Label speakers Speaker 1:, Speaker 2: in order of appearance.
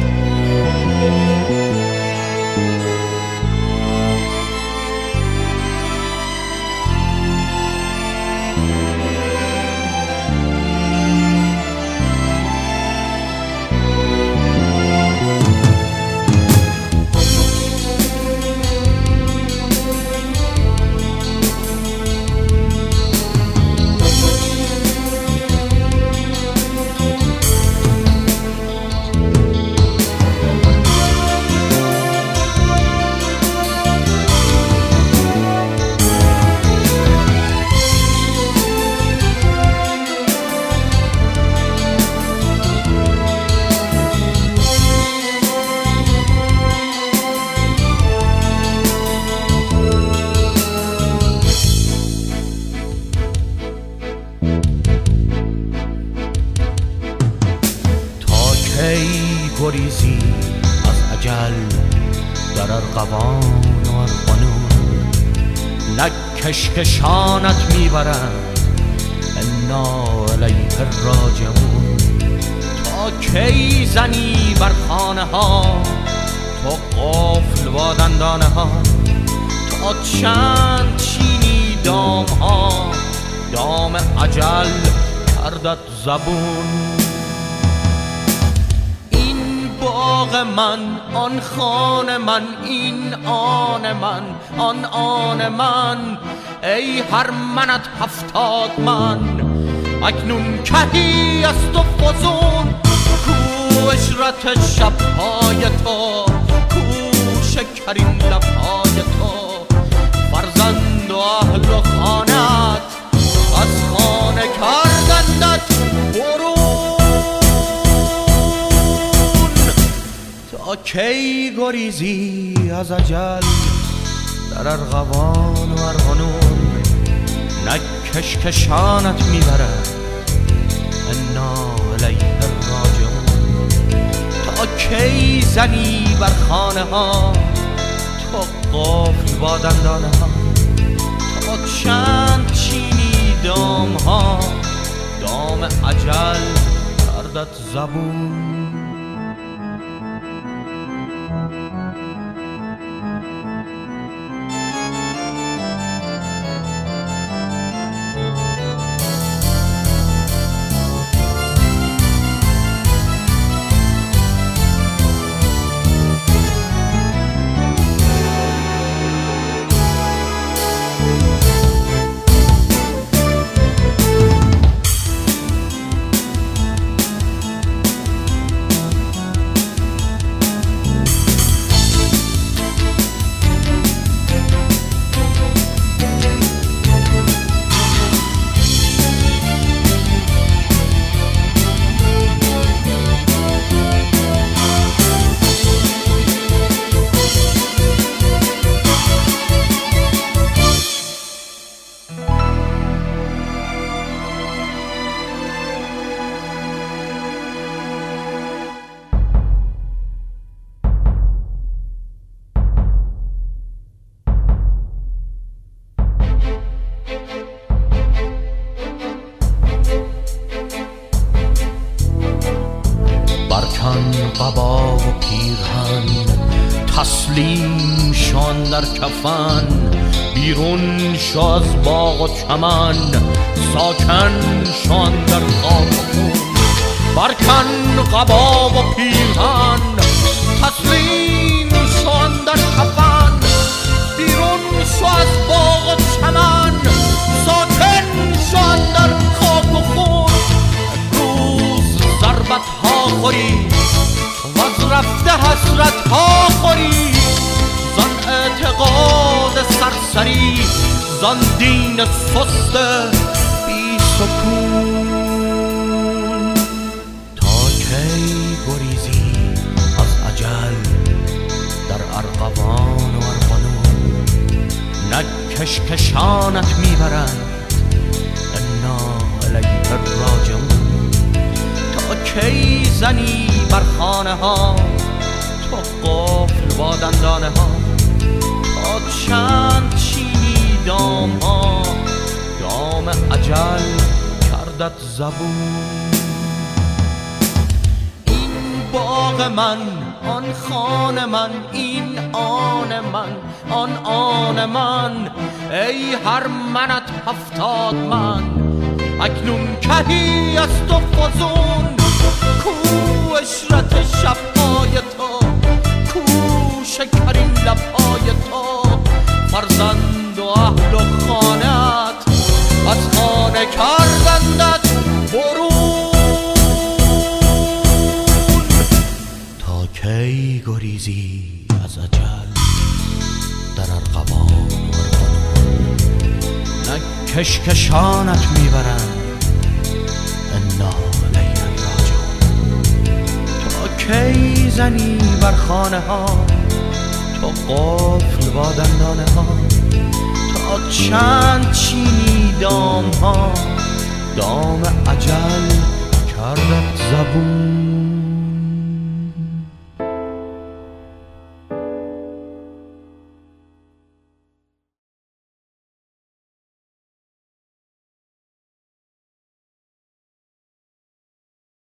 Speaker 1: Música نه کشکشانت می‌برند انا علیه راجعون تا کی زنی بر خانه ها تو قفل با دندانه ها تا چند چینی دام ها دام عجل کردت زبون. باغ من آن خانه من این آن من آن آن من. ای هر منت هفتاد من اکنون کهی است و فزون. کو اشرت شبهای تو کو شکرین لبهای تا کی گریزی از اجل در ارغوان و ارغنون؟ نه کشکشانت می‌برد انا علیه راجعون تا کی زنی بر خانه ها؟ تو قفل با دندانه ها. تا چند چینی دام ها؟ دام عجل کردت زبون. تسلیم شان در کفن بیرون شو از باغ و چمن ساکن شان در خاک و برکن قبا و پیرهن تسلیم شان در کفن. بیرون شو از باغ و چمن ساکن شان در خاک و خون. روز ضربت ها خوری رفته حسرت ها خوری. سرسری زن دین سست بی سکون. تا کی گریزی از عجل در ارغوان و ارغنون؟ نه کشکشانت می‌برند انا علیه راجعون. تا کی زنی بر خانه ها تو قفل با دندانه ها چند چینی دام ها. دام عجل کردت زبون. این باغ من آن خانه من این آن من آن آن من. ای هر منت هفتاد من. اکنون کهی است و فزون. فرزند و اهل و خانت. از خانه کردندت برون. تا کی گریزی از اجل در ارغوان و نه کشکشانت می‌برند. کی زنی بر خانه ها تو قفل با دندانه ها. تا چند چینی دام ها. دام عجل کردت زبون.